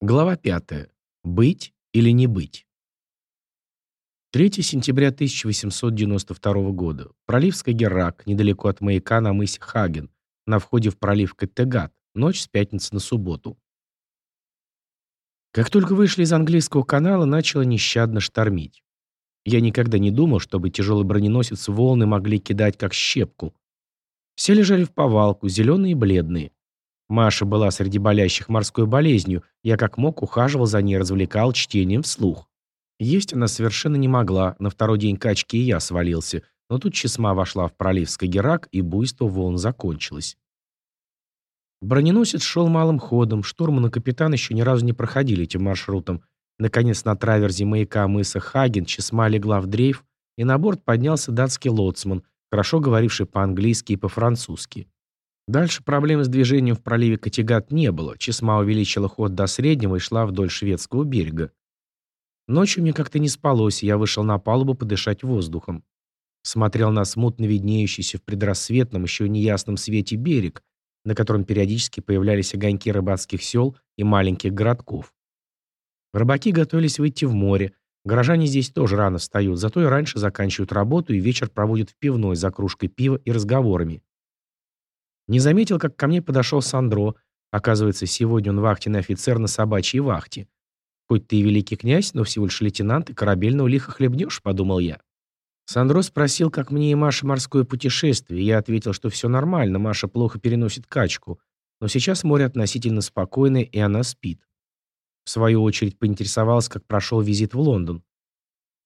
Глава 5. Быть или не быть? 3 сентября 1892 года. Пролив Скагеррак, недалеко от маяка на мысе Хаген, на входе в пролив Каттегат, ночь с пятницы на субботу. Как только вышли из английского канала, начало нещадно штормить. Я никогда не думал, чтобы тяжелый броненосец волны могли кидать как щепку. Все лежали в повалку, зеленые и бледные. Маша была среди болящих морской болезнью, я как мог ухаживал за ней, развлекал чтением вслух. Есть она совершенно не могла, на второй день качки и я свалился, но тут чесма вошла в пролив Скагерак, и буйство волн закончилось. Броненосец шел малым ходом, штурман и капитан еще ни разу не проходили этим маршрутом. Наконец, на траверзе маяка мыса Хаген чесма легла в дрейф, и на борт поднялся датский лоцман, хорошо говоривший по-английски и по-французски. Дальше проблем с движением в проливе Категат не было. Чесма увеличила ход до среднего и шла вдоль шведского берега. Ночью мне как-то не спалось, и я вышел на палубу подышать воздухом. Смотрел на смутно виднеющийся в предрассветном, еще неясном свете берег, на котором периодически появлялись огоньки рыбацких сел и маленьких городков. Рыбаки готовились выйти в море. Горожане здесь тоже рано встают, зато и раньше заканчивают работу и вечер проводят в пивной за кружкой пива и разговорами. Не заметил, как ко мне подошел Сандро. Оказывается, сегодня он вахтенный офицер на собачьей вахте. Хоть ты и великий князь, но всего лишь лейтенант, и корабельного лиха хлебнешь, подумал я. Сандро спросил, как мне и Маша морское путешествие. Я ответил, что все нормально, Маша плохо переносит качку. Но сейчас море относительно спокойное, и она спит. В свою очередь поинтересовался, как прошел визит в Лондон.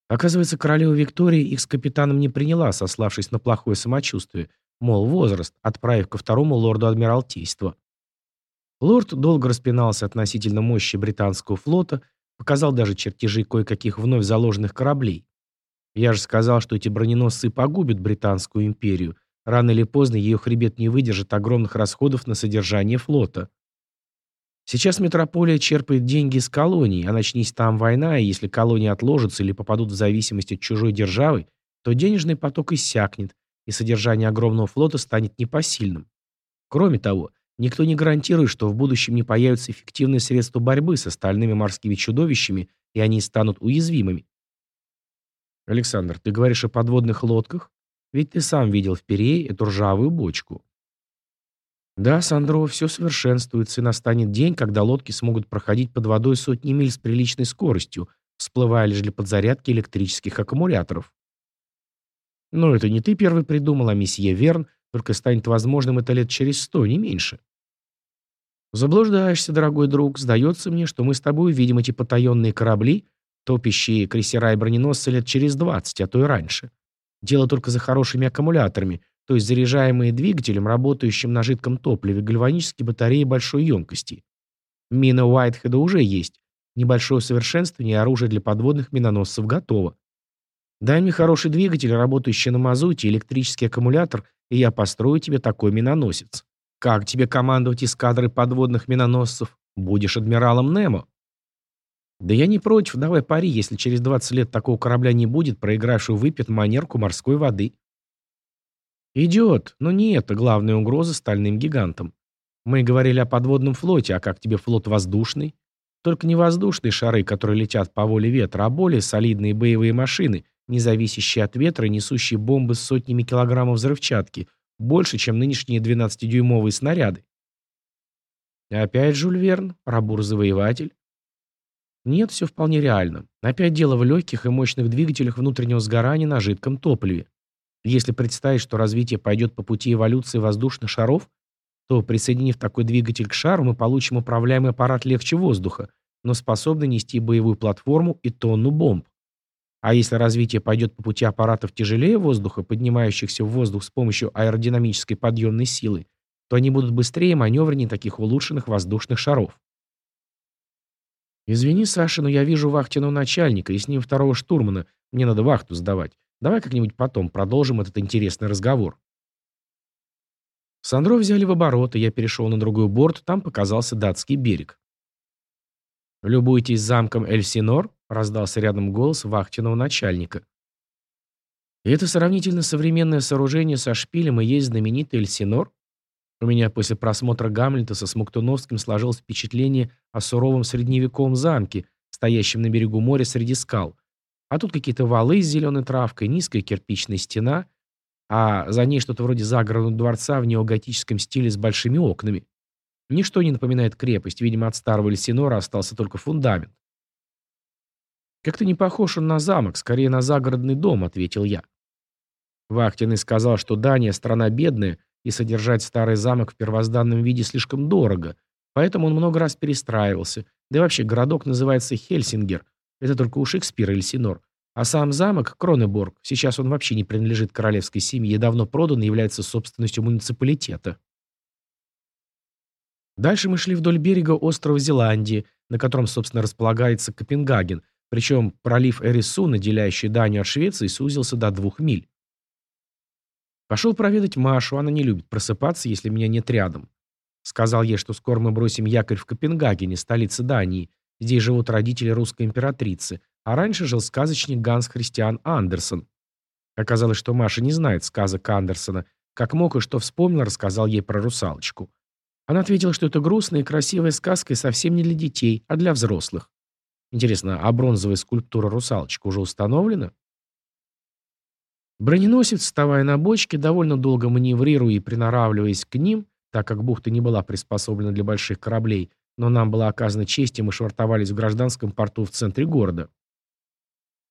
Оказывается, королева Виктория их с капитаном не приняла, сославшись на плохое самочувствие, мол, возраст, отправив ко второму лорду Адмиралтейства. Лорд долго распинался относительно мощи британского флота, показал даже чертежи кое-каких вновь заложенных кораблей. Я же сказал, что эти броненосцы погубят Британскую империю. Рано или поздно ее хребет не выдержит огромных расходов на содержание флота. Сейчас метрополия черпает деньги из колоний, а начнись там война, и если колонии отложатся или попадут в зависимость от чужой державы, то денежный поток иссякнет, и содержание огромного флота станет непосильным. Кроме того, никто не гарантирует, что в будущем не появятся эффективные средства борьбы с остальными морскими чудовищами, и они станут уязвимыми. Александр, ты говоришь о подводных лодках? Ведь ты сам видел в Перее эту ржавую бочку. Да, Сандро, все совершенствуется, и настанет день, когда лодки смогут проходить под водой сотни миль с приличной скоростью, всплывая лишь для подзарядки электрических аккумуляторов. Но это не ты первый придумал, а месье Верн, только станет возможным это лет через сто, не меньше. Заблуждаешься, дорогой друг. Сдается мне, что мы с тобой увидим эти потаенные корабли, топящие крейсера и броненосцы лет через двадцать, а то и раньше. Дело только за хорошими аккумуляторами, то есть заряжаемые двигателем, работающим на жидком топливе, гальванические батареи большой емкости. Мина Уайтхеда уже есть. Небольшое совершенствование оружия для подводных миноносцев готово. Дай мне хороший двигатель, работающий на мазуте, электрический аккумулятор, и я построю тебе такой миноносец. Как тебе командовать эскадрой подводных миноносцев? Будешь адмиралом Немо. Да я не против, давай пари, если через 20 лет такого корабля не будет, проигравший выпьет манерку морской воды. Идет, но не это главная угроза стальным гигантам. Мы говорили о подводном флоте, а как тебе флот воздушный? Только не воздушные шары, которые летят по воле ветра, а более солидные боевые машины, не зависящие от ветра, несущие бомбы с сотнями килограммов взрывчатки, больше, чем нынешние 12-дюймовые снаряды. Опять Жюль Верн, рабур-завоеватель? Нет, все вполне реально. Опять дело в легких и мощных двигателях внутреннего сгорания на жидком топливе. Если представить, что развитие пойдет по пути эволюции воздушных шаров, то, присоединив такой двигатель к шару, мы получим управляемый аппарат легче воздуха, но способный нести боевую платформу и тонну бомб. А если развитие пойдет по пути аппаратов тяжелее воздуха, поднимающихся в воздух с помощью аэродинамической подъемной силы, то они будут быстрее и маневреннее таких улучшенных воздушных шаров. «Извини, Саша, но я вижу вахтенного начальника и с ним второго штурмана. Мне надо вахту сдавать. Давай как-нибудь потом продолжим этот интересный разговор». Сандро взяли в оборот, и я перешел на другой борт, там показался датский берег. «Любуйтесь замком Эльсинор?» — раздался рядом голос вахтенного начальника. Это сравнительно современное сооружение со шпилем и есть знаменитый Эльсинор? У меня после просмотра Гамлета со Смоктуновским сложилось впечатление о суровом средневековом замке, стоящем на берегу моря среди скал. А тут какие-то валы с зеленой травкой, низкая кирпичная стена, а за ней что-то вроде загородного дворца в неоготическом стиле с большими окнами. Ничто не напоминает крепость, видимо, от старого Лесинора остался только фундамент. «Как-то не похож он на замок, скорее на загородный дом», — ответил я. Вахтенный сказал, что Дания — страна бедная, и содержать старый замок в первозданном виде слишком дорого, поэтому он много раз перестраивался, да и вообще городок называется Хельсингер, это только у Шекспира или Синор. А сам замок, Кронеборг, сейчас он вообще не принадлежит королевской семье, давно продан и является собственностью муниципалитета. Дальше мы шли вдоль берега острова Зеландии, на котором, собственно, располагается Копенгаген, причем пролив Эрису, наделяющий Данию от Швеции, сузился до двух миль. Пошел проведать Машу, она не любит просыпаться, если меня нет рядом. Сказал ей, что скоро мы бросим якорь в Копенгагене, столице Дании. Здесь живут родители русской императрицы, а раньше жил сказочник Ганс Христиан Андерсон. Оказалось, что Маша не знает сказок Андерсона. Как мог и что вспомнил, рассказал ей про русалочку. Она ответила, что это грустная и красивая сказка и совсем не для детей, а для взрослых. Интересно, а бронзовая скульптура русалочка уже установлена? Броненосец, вставая на бочке, довольно долго маневрируя и приноравливаясь к ним, так как бухта не была приспособлена для больших кораблей, но нам была оказана честь, и мы швартовались в гражданском порту в центре города.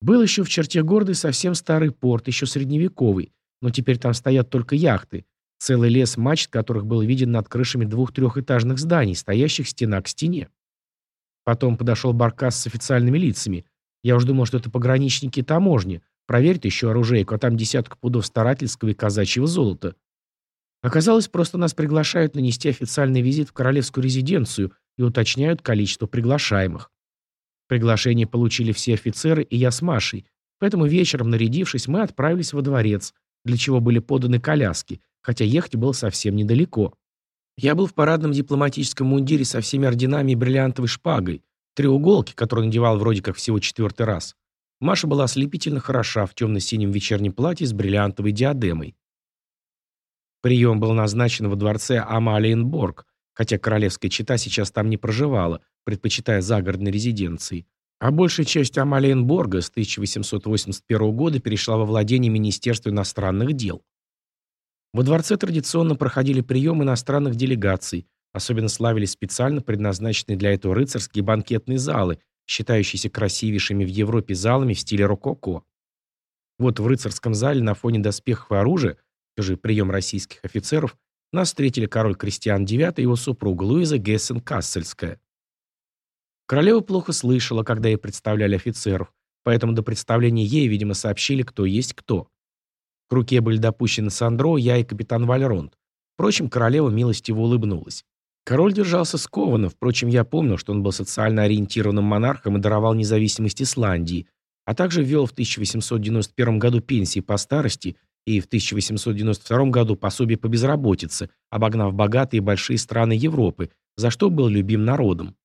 Был еще в черте города совсем старый порт, еще средневековый, но теперь там стоят только яхты, целый лес мачт, которых был виден над крышами двух трехэтажных зданий, стоящих стена к стене. Потом подошел Баркас с официальными лицами. Я уж думал, что это пограничники таможни. Проверь еще оружейку, а там десятка пудов старательского и казачьего золота. Оказалось, просто нас приглашают нанести официальный визит в королевскую резиденцию и уточняют количество приглашаемых. Приглашение получили все офицеры и я с Машей, поэтому вечером, нарядившись, мы отправились во дворец, для чего были поданы коляски, хотя ехать было совсем недалеко. Я был в парадном дипломатическом мундире со всеми орденами и бриллиантовой шпагой, треуголки, которую надевал вроде как всего четвертый раз. Маша была ослепительно хороша в темно-синем вечернем платье с бриллиантовой диадемой. Прием был назначен во дворце Амалиенборг, хотя королевская чита сейчас там не проживала, предпочитая загородной резиденции. А большая часть Амалиенборга с 1881 года перешла во владение Министерства иностранных дел. Во дворце традиционно проходили приемы иностранных делегаций, особенно славились специально предназначенные для этого рыцарские банкетные залы, считающиеся красивейшими в Европе залами в стиле рококо. Вот в рыцарском зале на фоне доспехов и оружия, тоже прием российских офицеров, нас встретили король Кристиан IX и его супруга Луиза Гессен-Кассельская. Королева плохо слышала, когда ей представляли офицеров, поэтому до представления ей, видимо, сообщили, кто есть кто. К руке были допущены Сандро, я и капитан Вальронд. Впрочем, королева милостиво улыбнулась. Король держался скованно, впрочем, я помнил, что он был социально ориентированным монархом и даровал независимость Исландии, а также ввел в 1891 году пенсии по старости и в 1892 году пособие по безработице, обогнав богатые и большие страны Европы, за что был любим народом.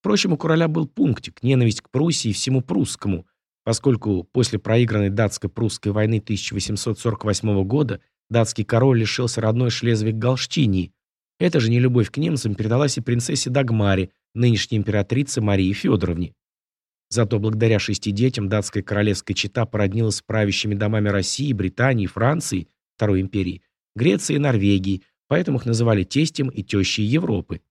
Впрочем, у короля был пунктик, ненависть к Пруссии и всему прусскому, поскольку после проигранной датско-прусской войны 1848 года датский король лишился родной Шлезвиг-Галштинии. Эта же нелюбовь к немцам передалась и принцессе Дагмаре, нынешней императрице Марии Федоровне. Зато благодаря шести детям датская королевская чета породнилась с правящими домами России, Британии, Франции, Второй империи, Греции и Норвегии, поэтому их называли тестем и тещей Европы.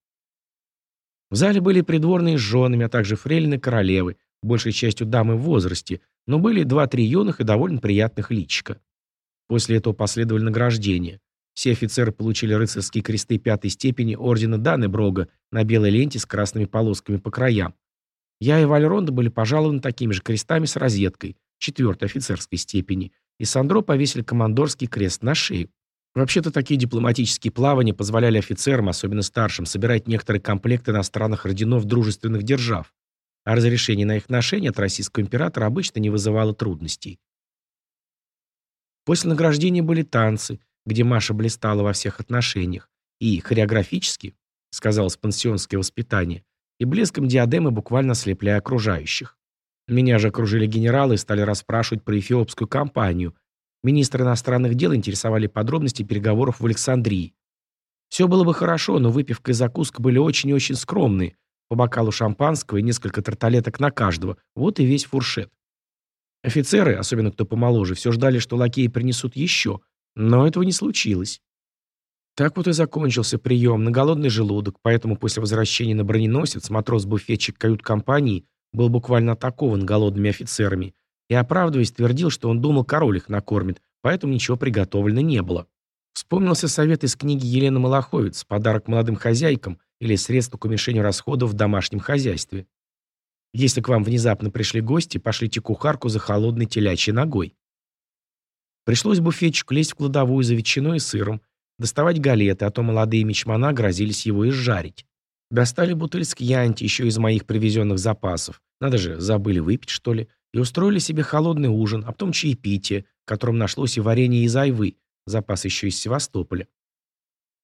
В зале были придворные с женами, а также фрейлины королевы, большей частью дамы в возрасте, но были два-три юных и довольно приятных личика. После этого последовали награждения. Все офицеры получили рыцарские кресты пятой степени ордена Даннеброга на белой ленте с красными полосками по краям. Я и Вальронда были пожалованы такими же крестами с розеткой, четвертой офицерской степени, и Сандро повесили командорский крест на шею. Вообще-то такие дипломатические плавания позволяли офицерам, особенно старшим, собирать некоторые комплекты иностранных орденов дружественных держав, а разрешение на их ношение от российского императора обычно не вызывало трудностей. После награждения были танцы, где Маша блистала во всех отношениях, и хореографически, сказалось пансионское воспитание, и блеском диадемы буквально ослепляя окружающих. Меня же окружили генералы и стали расспрашивать про эфиопскую кампанию. Министры иностранных дел интересовали подробности переговоров в Александрии. Все было бы хорошо, но выпивка и закуска были очень и очень скромные. По бокалу шампанского и несколько тарталеток на каждого. Вот и весь фуршет. Офицеры, особенно кто помоложе, все ждали, что лакеи принесут еще, но этого не случилось. Так вот и закончился прием на голодный желудок, поэтому после возвращения на броненосец матрос-буфетчик кают-компании был буквально атакован голодными офицерами и, оправдываясь, твердил, что он думал, король их накормит, поэтому ничего приготовлено не было. Вспомнился совет из книги Елены Малаховец «Подарок молодым хозяйкам» или «Средство к уменьшению расходов в домашнем хозяйстве». Если к вам внезапно пришли гости, пошлите кухарку за холодной телячьей ногой. Пришлось буфетчику лезть в кладовую за ветчиной и сыром, доставать галеты, а то молодые мечмана грозились его изжарить. Достали бутыль с кьянти еще из моих привезенных запасов. Надо же, забыли выпить, что ли. И устроили себе холодный ужин, а потом чаепитие, в котором нашлось и варенье из айвы, запас еще из Севастополя.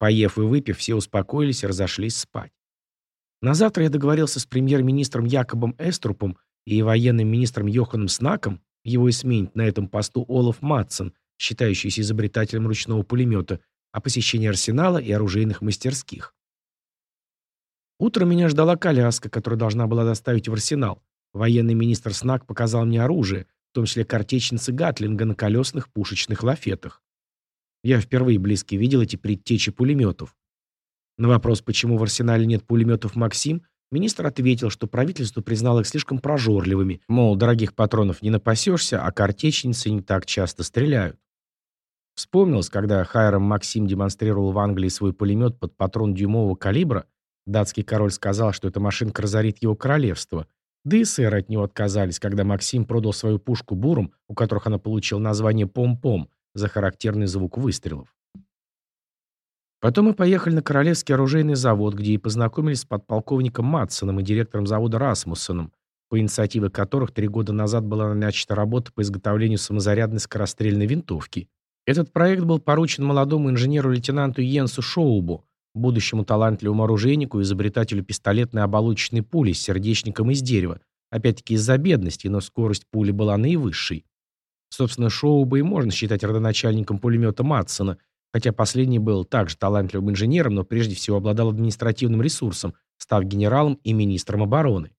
Поев и выпив, все успокоились и разошлись спать. На завтра я договорился с премьер-министром Якобом Эструпом и военным министром Йоханом Снаком, его и на этом посту Олаф Матсон, считающийся изобретателем ручного пулемета, о посещении арсенала и оружейных мастерских. Утром меня ждала коляска, которая должна была доставить в арсенал. Военный министр Снак показал мне оружие, в том числе картечницы Гатлинга на колесных пушечных лафетах. Я впервые близко видел эти предтечи пулеметов. На вопрос, почему в арсенале нет пулеметов «Максим», министр ответил, что правительство признало их слишком прожорливыми, мол, дорогих патронов не напасешься, а картечницы не так часто стреляют. Вспомнилось, когда Хайрам Максим демонстрировал в Англии свой пулемет под патрон дюймового калибра, датский король сказал, что эта машинка разорит его королевство, да и сэры от него отказались, когда Максим продал свою пушку бурам, у которых она получила название «Пом-Пом» за характерный звук выстрелов. Потом мы поехали на Королевский оружейный завод, где и познакомились с подполковником Матсоном и директором завода Расмуссоном, по инициативе которых три года назад была начата работа по изготовлению самозарядной скорострельной винтовки. Этот проект был поручен молодому инженеру-лейтенанту Йенсу Шоубу, будущему талантливому оружейнику и изобретателю пистолетной оболочечной пули с сердечником из дерева, опять-таки из-за бедности, но скорость пули была наивысшей. Собственно, Шоуба и можно считать родоначальником пулемета Матсона – хотя последний был также талантливым инженером, но прежде всего обладал административным ресурсом, став генералом и министром обороны.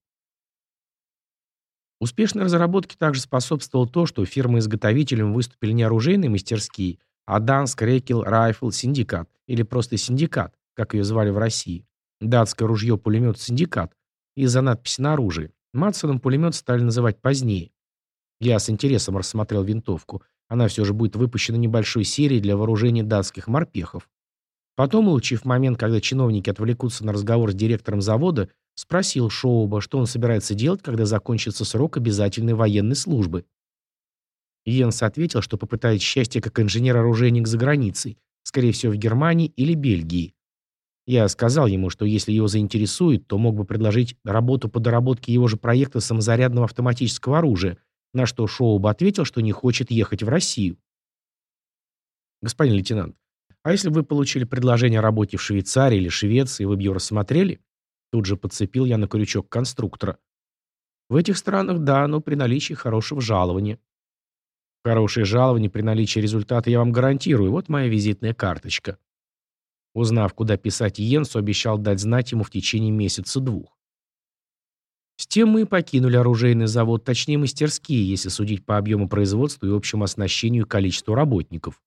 Успешной разработке также способствовало то, что фирмы-изготовителем выступили не оружейные мастерские, а Dansk Rekyl Rifle Syndikat, или просто Синдикат, как ее звали в России. Датское ружье-пулемет Синдикат, из-за надписи на оружии. Матсоном пулемет стали называть позднее. Я с интересом рассмотрел винтовку. Она все же будет выпущена небольшой серией для вооружения датских морпехов. Потом, улучив момент, когда чиновники отвлекутся на разговор с директором завода, спросил Шоуба, что он собирается делать, когда закончится срок обязательной военной службы. Йенс ответил, что попытает счастье как инженер-оружейник за границей, скорее всего в Германии или Бельгии. Я сказал ему, что если его заинтересует, то мог бы предложить работу по доработке его же проекта самозарядного автоматического оружия, на что Шоуба ответил, что не хочет ехать в Россию. Господин лейтенант, а если бы вы получили предложение о работе в Швейцарии или Швеции, вы бы ее рассмотрели? Тут же подцепил я на крючок конструктора. В этих странах да, но при наличии хорошего жалования. Хорошее жалование при наличии результата я вам гарантирую. Вот моя визитная карточка. Узнав, куда писать Йенсу, обещал дать знать ему в течение месяца-двух. С тем мы и покинули оружейный завод, точнее мастерские, если судить по объему производства и общему оснащению и количеству работников.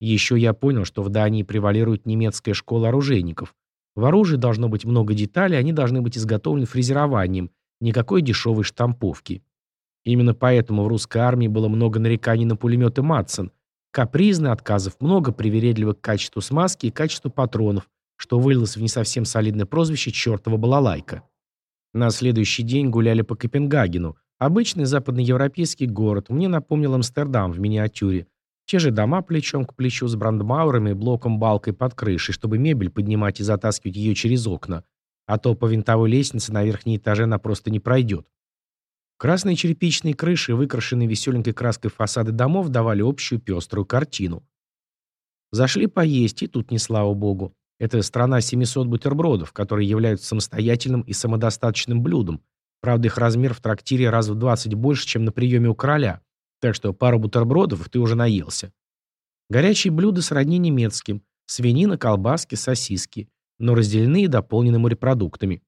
Еще я понял, что в Дании превалирует немецкая школа оружейников. В оружии должно быть много деталей, они должны быть изготовлены фрезерованием, никакой дешевой штамповки. Именно поэтому в русской армии было много нареканий на пулеметы Матсон. Капризны, отказов много, привередливо к качеству смазки и качеству патронов, что вылилось в не совсем солидное прозвище «чертова балалайка». На следующий день гуляли по Копенгагену. Обычный западноевропейский город. Мне напомнил Амстердам в миниатюре. Те же дома плечом к плечу с брандмаурами и блоком-балкой под крышей, чтобы мебель поднимать и затаскивать ее через окна. А то по винтовой лестнице на верхние этаже она просто не пройдет. Красные черепичные крыши, выкрашенные веселенькой краской фасады домов, давали общую пеструю картину. Зашли поесть, и тут не слава богу. Это страна 700 бутербродов, которые являются самостоятельным и самодостаточным блюдом. Правда, их размер в трактире раз в 20 больше, чем на приеме у короля. Так что пару бутербродов, ты уже наелся. Горячие блюда сродни немецким. Свинина, колбаски, сосиски. Но разделены и дополнены морепродуктами.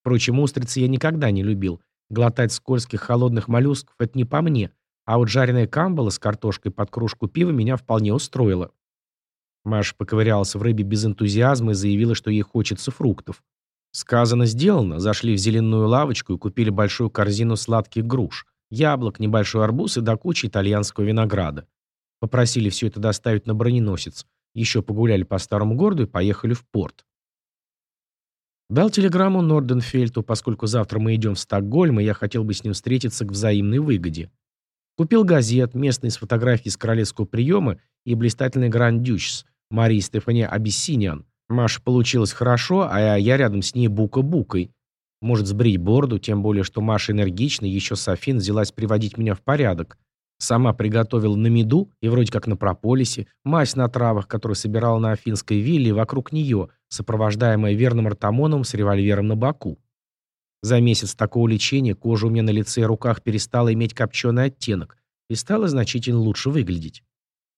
Впрочем, устрицы я никогда не любил. Глотать скользких холодных моллюсков – это не по мне. А вот жареная камбала с картошкой под кружку пива меня вполне устроила. Маша поковырялась в рыбе без энтузиазма и заявила, что ей хочется фруктов. Сказано, сделано. Зашли в зеленую лавочку и купили большую корзину сладких груш, яблок, небольшой арбуз и до кучи итальянского винограда. Попросили все это доставить на броненосец. Еще погуляли по старому городу и поехали в порт. Дал телеграмму Норденфельту, поскольку завтра мы идем в Стокгольм, и я хотел бы с ним встретиться к взаимной выгоде. Купил газет, местные с фотографией с королевского приема и блистательный Гранд-Дючс, Марии Стефания Абиссиниан, Маша получилось хорошо, а я рядом с ней бука-букой. Может сбрить бороду, тем более, что Маша энергична, еще Софин взялась приводить меня в порядок. Сама приготовила на меду и вроде как на прополисе, мазь на травах, которую собирала на афинской вилле вокруг нее, сопровождаемая верным артамоном с револьвером на боку. За месяц такого лечения кожа у меня на лице и руках перестала иметь копченый оттенок и стала значительно лучше выглядеть.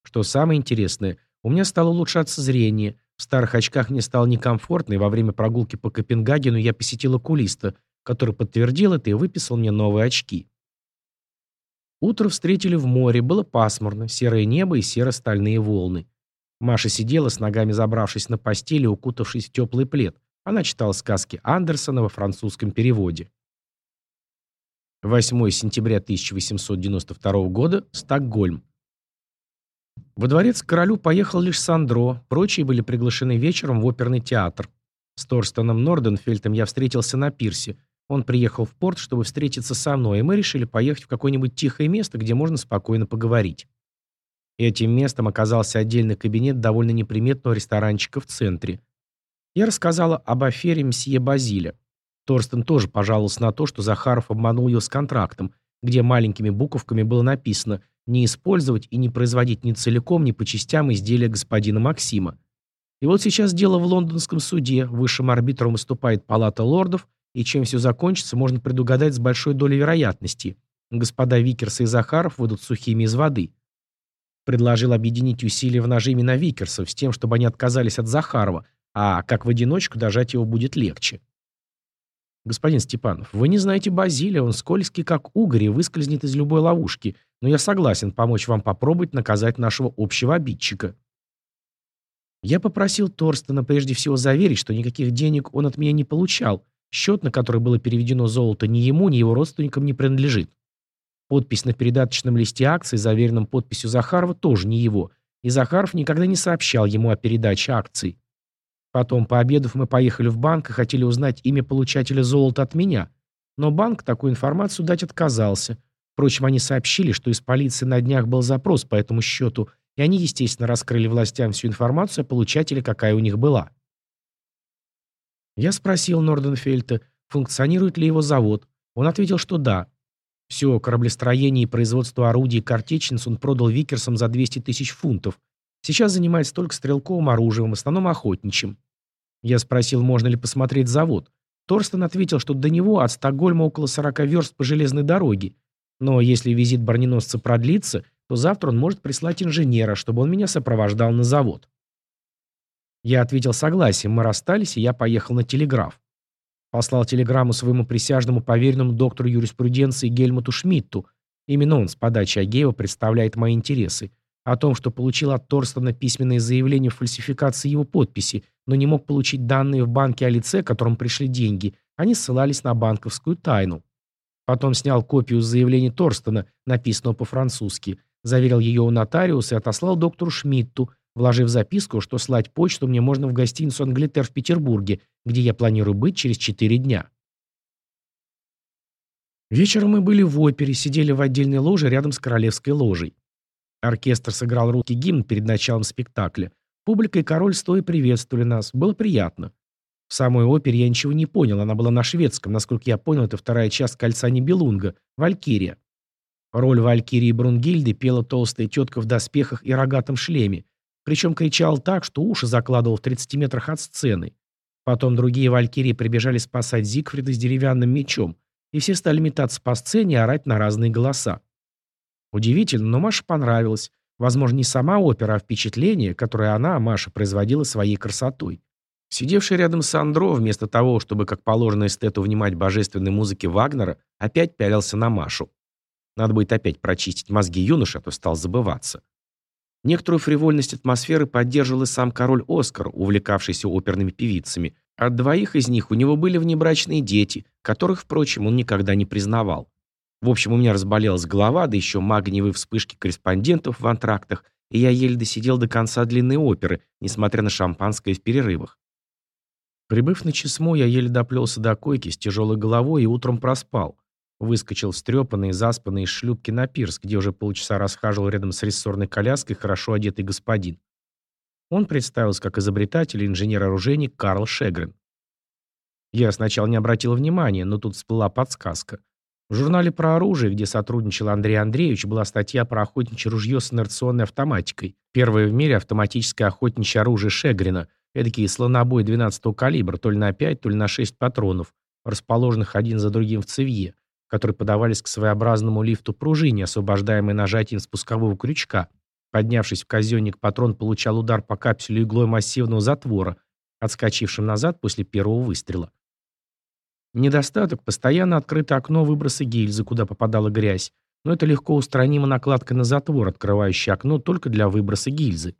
Что самое интересное, у меня стало улучшаться зрение, в старых очках мне стало некомфортно, и во время прогулки по Копенгагену я посетил окулиста, который подтвердил это и выписал мне новые очки. Утро встретили в море, было пасмурно, серое небо и серо-стальные волны. Маша сидела, с ногами забравшись на постели, укутавшись в теплый плед. Она читала сказки Андерсона во французском переводе. 8 сентября 1892 года, Стокгольм. Во дворец к королю поехал лишь Сандро, прочие были приглашены вечером в оперный театр. С Торстеном Норденфельдом я встретился на пирсе. Он приехал в порт, чтобы встретиться со мной, и мы решили поехать в какое-нибудь тихое место, где можно спокойно поговорить. Этим местом оказался отдельный кабинет довольно неприметного ресторанчика в центре. Я рассказала об афере мсье Базиля. Торстен тоже пожаловался на то, что Захаров обманул ее с контрактом, где маленькими буковками было написано не использовать и не производить ни целиком, ни по частям изделия господина Максима. И вот сейчас дело в лондонском суде, высшим арбитром выступает палата лордов, и чем все закончится, можно предугадать с большой долей вероятности. Господа Викерса и Захаров выйдут сухими из воды. Предложил объединить усилия в нажиме на Викерсов с тем, чтобы они отказались от Захарова, а как в одиночку дожать его будет легче. «Господин Степанов, вы не знаете Базилия, он скользкий, как угорь, и выскользнет из любой ловушки, но я согласен помочь вам попробовать наказать нашего общего обидчика». Я попросил Торстена прежде всего заверить, что никаких денег он от меня не получал, счет, на который было переведено золото, ни ему, ни его родственникам не принадлежит. Подпись на передаточном листе акций, заверенном подписью Захарова, тоже не его, и Захаров никогда не сообщал ему о передаче акций. Потом, пообедав, мы поехали в банк и хотели узнать имя получателя золота от меня. Но банк такую информацию дать отказался. Впрочем, они сообщили, что из полиции на днях был запрос по этому счету, и они, естественно, раскрыли властям всю информацию о получателе, какая у них была. Я спросил Норденфельта, функционирует ли его завод. Он ответил, что да. Все кораблестроение и производство орудий и картечниц он продал Викерсам за 200 тысяч фунтов. Сейчас занимается только стрелковым оружием, в основном охотничьим. Я спросил, можно ли посмотреть завод. Торстен ответил, что до него от Стокгольма около 40 верст по железной дороге. Но если визит броненосца продлится, то завтра он может прислать инженера, чтобы он меня сопровождал на завод. Я ответил согласием, мы расстались, и я поехал на телеграф. Послал телеграмму своему присяжному поверенному доктору юриспруденции Гельмуту Шмидту. Именно он с подачи Агеева представляет мои интересы о том, что получил от Торстона письменное заявление в фальсификации его подписи, но не мог получить данные в банке о лице, которому пришли деньги, они ссылались на банковскую тайну. Потом снял копию заявления Торстона, написанного по-французски, заверил ее у нотариуса и отослал доктору Шмидту, вложив записку, что слать почту мне можно в гостиницу «Англитер» в Петербурге, где я планирую быть через четыре дня. Вечером мы были в опере, сидели в отдельной ложе рядом с королевской ложей. Оркестр сыграл руки гимн перед началом спектакля. Публика и король стоя приветствовали нас. Было приятно. В самой опере я ничего не понял, она была на шведском. Насколько я понял, это вторая часть «Кольца Нибелунга» — «Валькирия». Роль Валькирии Брунгильды пела толстая тетка в доспехах и рогатом шлеме. Причем кричал так, что уши закладывал в 30 метрах от сцены. Потом другие валькирии прибежали спасать Зигфрида с деревянным мечом, и все стали метаться по сцене и орать на разные голоса. Удивительно, но Маше понравилось. Возможно, не сама опера, а впечатление, которое она, Маша, производила своей красотой. Сидевший рядом с Андро, вместо того, чтобы, как положено эстету, внимать божественной музыке Вагнера, опять пялился на Машу. Надо будет опять прочистить мозги юноши, а то стал забываться. Некоторую фривольность атмосферы поддерживал и сам король Оскар, увлекавшийся оперными певицами. От двоих из них у него были внебрачные дети, которых, впрочем, он никогда не признавал. В общем, у меня разболелась голова, да еще магниевые вспышки корреспондентов в антрактах, и я еле досидел до конца длинной оперы, несмотря на шампанское в перерывах. Прибыв на Чесмо, я еле доплелся до койки с тяжелой головой и утром проспал. Выскочил встрепанный и заспанный из шлюпки на пирс, где уже полчаса расхаживал рядом с рессорной коляской хорошо одетый господин. Он представился как изобретатель и инженер-оружейник Карл Шегрен. Я сначала не обратил внимания, но тут всплыла подсказка – в журнале про оружие, где сотрудничал Андрей Андреевич, была статья про охотничье ружье с инерционной автоматикой. Первое в мире автоматическое охотничье оружие Шегрина. Эдакий слонобой 12-го калибра, то ли на 5, то ли на 6 патронов, расположенных один за другим в цевье, которые подавались к своеобразному лифту пружине, освобождаемой нажатием спускового крючка. Поднявшись в казенник, патрон получал удар по капсуле иглой массивного затвора, отскочившим назад после первого выстрела. Недостаток – постоянно открытое окно выброса гильзы, куда попадала грязь, но это легко устранимо накладкой на затвор, открывающий окно только для выброса гильзы.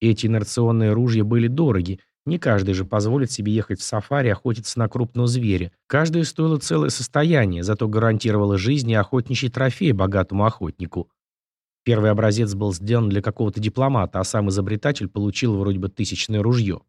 Эти инерционные ружья были дороги, не каждый же позволит себе ехать в сафари охотиться на крупного зверя. Каждое стоило целое состояние, зато гарантировало жизнь и охотничий трофей богатому охотнику. Первый образец был сделан для какого-то дипломата, а сам изобретатель получил вроде бы тысячное ружье.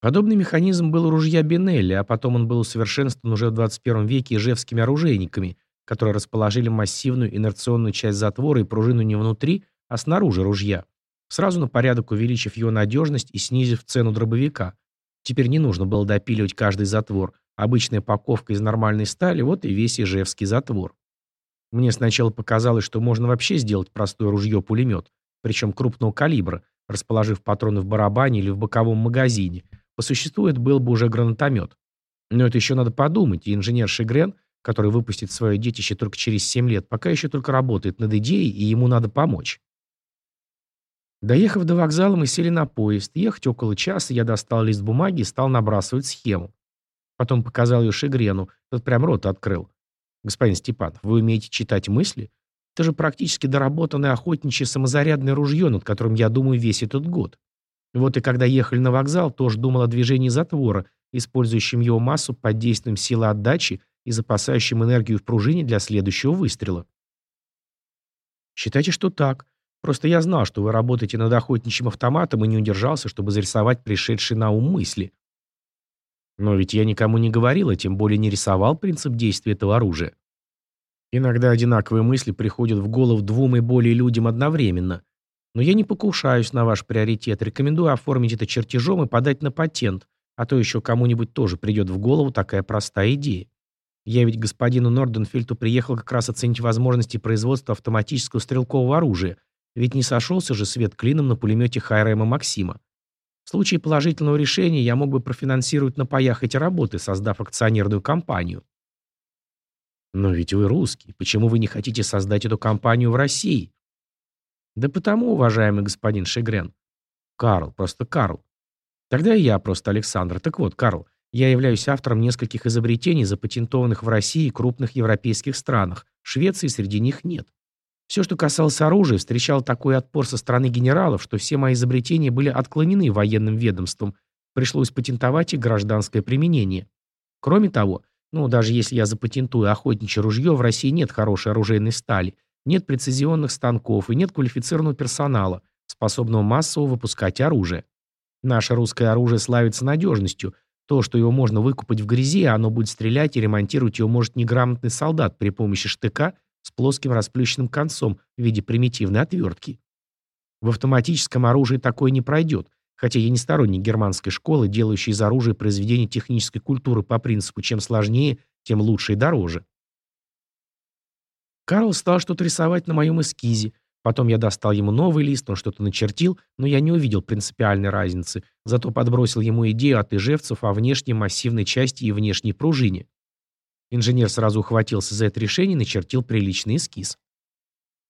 Подобный механизм был у ружья Бинелли, а потом он был усовершенствован уже в 21 веке ижевскими оружейниками, которые расположили массивную инерционную часть затвора и пружину не внутри, а снаружи ружья, сразу на порядок увеличив его надежность и снизив цену дробовика. Теперь не нужно было допиливать каждый затвор. Обычная паковка из нормальной стали, вот и весь ижевский затвор. Мне сначала показалось, что можно вообще сделать простое ружье-пулемет, причем крупного калибра, расположив патроны в барабане или в боковом магазине – по существу это был бы уже гранатомет. Но это еще надо подумать, и инженер Шигрен, который выпустит свое детище только через 7 лет, пока еще только работает над идеей, и ему надо помочь. Доехав до вокзала, мы сели на поезд. Ехать около часа, я достал лист бумаги и стал набрасывать схему. Потом показал ее Шигрену, тот прям рот открыл. «Господин Степан, вы умеете читать мысли? Это же практически доработанное охотничье самозарядное ружье, над которым я думаю весь этот год. Вот и когда ехали на вокзал, тоже думал о движении затвора, использующем его массу под действием силы отдачи и запасающим энергию в пружине для следующего выстрела. Считайте, что так. Просто я знал, что вы работаете над охотничьим автоматом и не удержался, чтобы зарисовать пришедшие на ум мысли. Но ведь я никому не говорил, а тем более не рисовал принцип действия этого оружия. Иногда одинаковые мысли приходят в голову двум и более людям одновременно. Но я не покушаюсь на ваш приоритет. Рекомендую оформить это чертежом и подать на патент, а то еще кому-нибудь тоже придет в голову такая простая идея. Я ведь господину Норденфельту приехал как раз оценить возможности производства автоматического стрелкового оружия, ведь не сошелся же свет клином на пулемете Хайрема Максима. В случае положительного решения я мог бы профинансировать на паях эти работы, создав акционерную компанию. Но ведь вы русский. Почему вы не хотите создать эту компанию в России? Да потому, уважаемый господин Шегрен. Карл, просто Карл. Тогда и я просто Александр. Так вот, Карл, я являюсь автором нескольких изобретений, запатентованных в России и крупных европейских странах. Швеции среди них нет. Все, что касалось оружия, встречал такой отпор со стороны генералов, что все мои изобретения были отклонены военным ведомством. Пришлось патентовать их гражданское применение. Кроме того, ну, даже если я запатентую охотничье ружье, в России нет хорошей оружейной стали – нет прецизионных станков и нет квалифицированного персонала, способного массово выпускать оружие. Наше русское оружие славится надежностью. То, что его можно выкупать в грязи, оно будет стрелять и ремонтировать его может неграмотный солдат при помощи штыка с плоским расплющенным концом в виде примитивной отвертки. В автоматическом оружии такое не пройдет, хотя я не сторонник германской школы, делающей из оружия произведение технической культуры по принципу «чем сложнее, тем лучше и дороже». Карл стал что-то рисовать на моем эскизе. Потом я достал ему новый лист, он что-то начертил, но я не увидел принципиальной разницы, зато подбросил ему идею от ижевцев о внешней массивной части и внешней пружине. Инженер сразу ухватился за это решение и начертил приличный эскиз.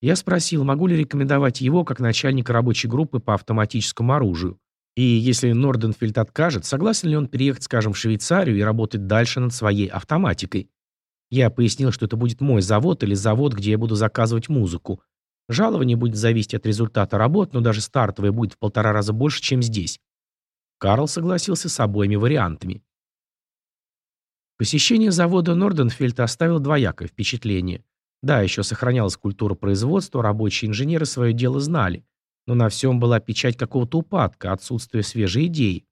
Я спросил, могу ли рекомендовать его как начальника рабочей группы по автоматическому оружию. И если Норденфельд откажет, согласен ли он переехать, скажем, в Швейцарию и работать дальше над своей автоматикой. Я пояснил, что это будет мой завод или завод, где я буду заказывать музыку. Жалование будет зависеть от результата работ, но даже стартовое будет в полтора раза больше, чем здесь. Карл согласился с обоими вариантами. Посещение завода Норденфельд оставило двоякое впечатление. Да, еще сохранялась культура производства, рабочие инженеры свое дело знали. Но на всем была печать какого-то упадка, отсутствие свежей идеи.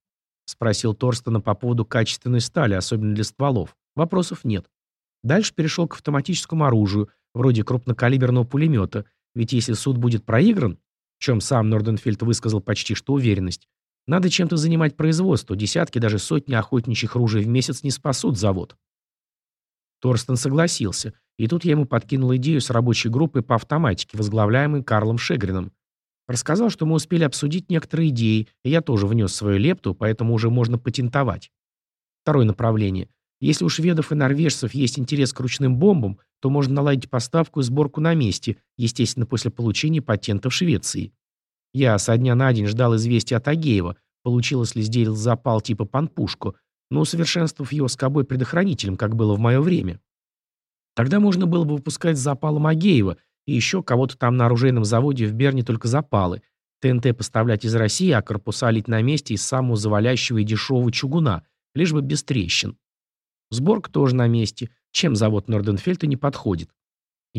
Спросил Торстена по поводу качественной стали, особенно для стволов. Вопросов нет. Дальше перешел к автоматическому оружию, вроде крупнокалиберного пулемета, ведь если суд будет проигран, в чем сам Норденфельд высказал почти что уверенность, надо чем-то занимать производство, десятки, даже сотни охотничьих ружей в месяц не спасут завод. Торстен согласился, и тут я ему подкинул идею с рабочей группой по автоматике, возглавляемой Карлом Шегрином. Рассказал, что мы успели обсудить некоторые идеи, и я тоже внес свою лепту, поэтому уже можно патентовать. Второе направление. Если у шведов и норвежцев есть интерес к ручным бомбам, то можно наладить поставку и сборку на месте, естественно, после получения патента в Швеции. Я со дня на день ждал известия от Агеева, получилось ли сделать запал типа панпушку, но усовершенствовав его скобой предохранителем, как было в мое время. Тогда можно было бы выпускать с запалом Агеева и еще кого-то там на оружейном заводе в Берне только запалы, ТНТ поставлять из России, а корпуса лить на месте из самого завалящего и дешевого чугуна, лишь бы без трещин. Сборка тоже на месте, чем завод Норденфельта не подходит.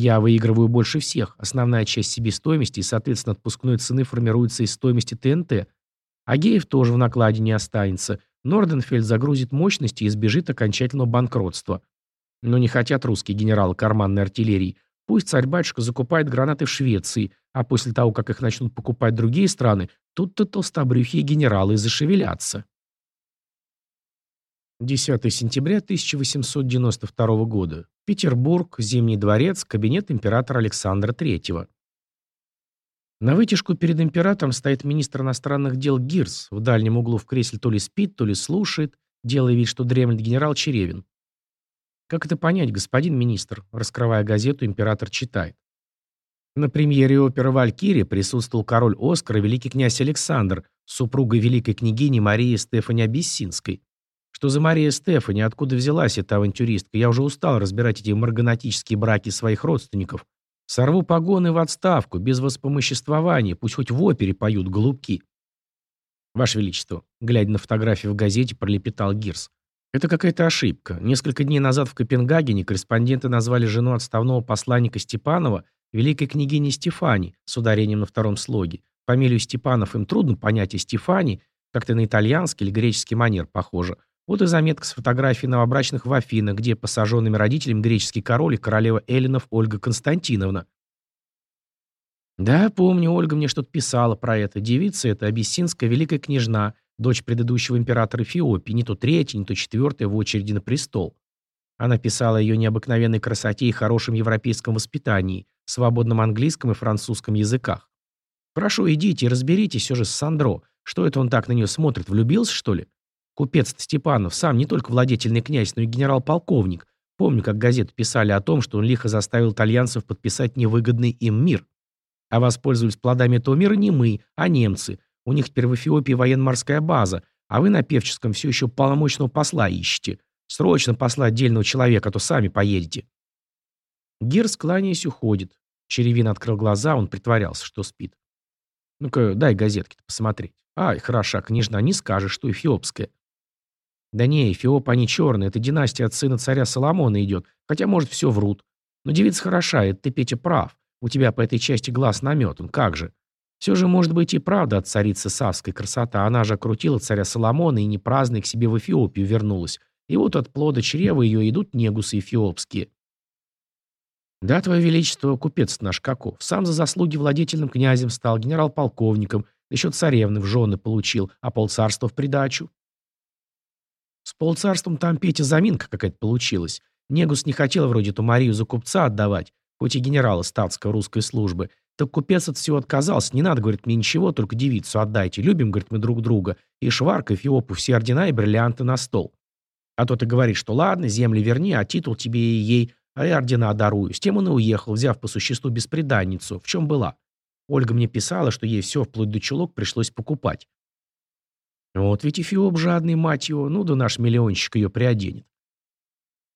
Я выигрываю больше всех. Основная часть себестоимости и, соответственно, отпускной цены формируется из стоимости ТНТ. Агеев тоже в накладе не останется. Норденфельд загрузит мощности и избежит окончательного банкротства. Но не хотят русские генералы карманной артиллерии. Пусть царь-батюшка закупает гранаты в Швеции, а после того, как их начнут покупать другие страны, тут-то толстобрюхие генералы зашевелятся. 10 сентября 1892 года. Петербург, Зимний дворец, кабинет императора Александра III. На вытяжку перед императором стоит министр иностранных дел Гирс, в дальнем углу в кресле то ли спит, то ли слушает, делая вид, что дремлет генерал Черевин. «Как это понять, господин министр?» Раскрывая газету, император читает. На премьере оперы «Валькирия» присутствовал король Оскар и великий князь Александр с супругой великой княгини Марии Стефани Абиссинской. Что за Мария Стефани, откуда взялась эта авантюристка? Я уже устал разбирать эти марганатические браки своих родственников. Сорву погоны в отставку, без воспомоществования, пусть хоть в опере поют голубки. Ваше Величество, глядя на фотографию в газете, пролепетал Гирс. Это какая-то ошибка. Несколько дней назад в Копенгагене корреспонденты назвали жену отставного посланника Степанова великой княгиней Стефани с ударением на втором слоге. Фамилию Степанов им трудно понять, и Стефани как-то на итальянский или греческий манер похоже – вот и заметка с фотографией новобрачных в Афинах, где посаженными родителями греческий король и королева Эллинов Ольга Константиновна. Да, помню, Ольга мне что-то писала про это. Девица это абиссинская великая княжна, дочь предыдущего императора Эфиопии, не то третья, не то четвертая в очереди на престол. Она писала о ее необыкновенной красоте и хорошем европейском воспитании, свободном английском и французском языках. Хорошо, идите и разберитесь все же с Сандро. Что это он так на нее смотрит, влюбился, что ли? Купец Степанов сам не только владетельный князь, но и генерал-полковник. Помню, как газеты писали о том, что он лихо заставил итальянцев подписать невыгодный им мир. А воспользовались плодами этого мира не мы, а немцы. У них теперь в Эфиопии военно-морская база, а вы на Певческом все еще полномочного посла ищете. Срочно посла отдельного человека, а то сами поедете. Гир, скланяясь, уходит. Черевин открыл глаза, он притворялся, что спит. Ну-ка, дай газетки-то посмотреть. Ай, хороша княжна, не скажешь, что эфиопская. Да не, Эфиоп, они черные, это династия от сына царя Соломона идет, хотя, может, все врут. Но девица хороша, это ты, Петя, прав. У тебя по этой части глаз наметан, как же. Все же, может быть, и правда от царицы Савской красота. Она же окрутила царя Соломона и не праздной к себе в Эфиопию вернулась. И вот от плода чрева ее идут негусы эфиопские. Да, твое величество, купец наш каков. Сам за заслуги владетельным князем стал, генерал-полковником, еще царевны в жены получил, а полцарства в придачу. Полцарством там Петя заминка какая-то получилась. Негус не хотел вроде ту Марию за купца отдавать, хоть и генерала статской русской службы. Так купец от всего отказался. Не надо, говорит, мне ничего, только девицу отдайте. Любим, говорит, мы друг друга. И Шварк, и Фиопу все ордена и бриллианты на стол. А то ты говоришь, что ладно, земли верни, а титул тебе и ей а я ордена дарую. С тем он и уехал, взяв по существу беспреданницу. В чем была? Ольга мне писала, что ей все, вплоть до чулок, пришлось покупать. Вот ведь Эфиоп жадный, мать его, ну да наш миллионщик ее приоденет.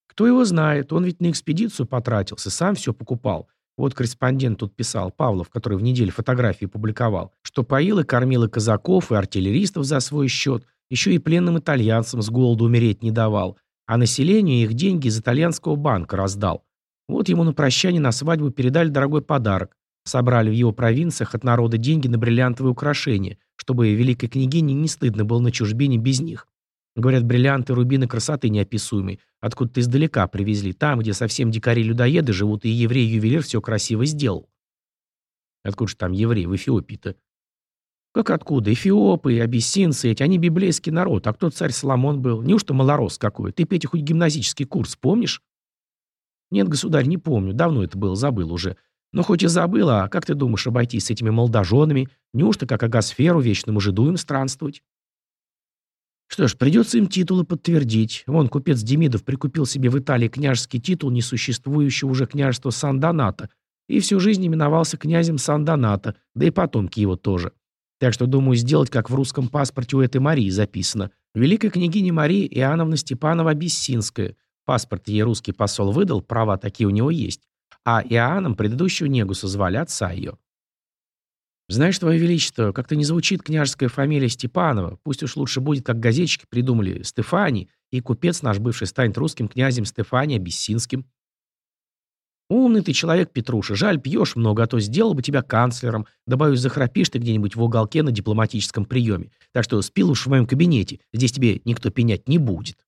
Кто его знает, он ведь на экспедицию потратился, сам все покупал. Вот корреспондент тут писал, Павлов, который в неделю фотографии публиковал, что поил и кормил и казаков, и артиллеристов за свой счет, еще и пленным итальянцам с голоду умереть не давал, а населению их деньги из итальянского банка раздал. Вот ему на прощание на свадьбу передали дорогой подарок. Собрали в его провинциях от народа деньги на бриллиантовые украшения, чтобы великой княгине не стыдно было на чужбине без них. Говорят, бриллианты, рубины красоты неописуемой. Откуда-то издалека привезли. Там, где совсем дикари-людоеды живут, и еврей-ювелир все красиво сделал. Откуда же там евреи в Эфиопии-то? Как откуда? Эфиопы, абиссинцы эти, они библейский народ. А кто царь Соломон был? Неужто малорос какой? Ты, Петя, хоть гимназический курс помнишь? Нет, государь, не помню. Давно это было, забыл уже. Но хоть и забыл, а как ты думаешь обойтись с этими молодоженами? Неужто как агосферу вечному жиду им странствовать? Что ж, придется им титулы подтвердить. Вон, купец Демидов прикупил себе в Италии княжеский титул несуществующего уже княжества Сан-Доната и всю жизнь именовался князем Сан-Доната, да и потомки его тоже. Так что, думаю, сделать, как в русском паспорте у этой Марии записано. Великая княгиня Мария Иоанновна Степанова Абиссинская. Паспорт ей русский посол выдал, права такие у него есть. А Иоанном предыдущего негуса звали отца ее. Знаешь, Твое Величество, как-то не звучит княжеская фамилия Степанова. Пусть уж лучше будет, как газетчики придумали, Стефани, и купец наш бывший станет русским князем Стефани Абиссинским. Умный ты человек, Петруша. Жаль, пьешь много, а то сделал бы тебя канцлером. Добавлю, захрапишь ты где-нибудь в уголке на дипломатическом приеме. Так что спил уж в моем кабинете. Здесь тебе никто пенять не будет.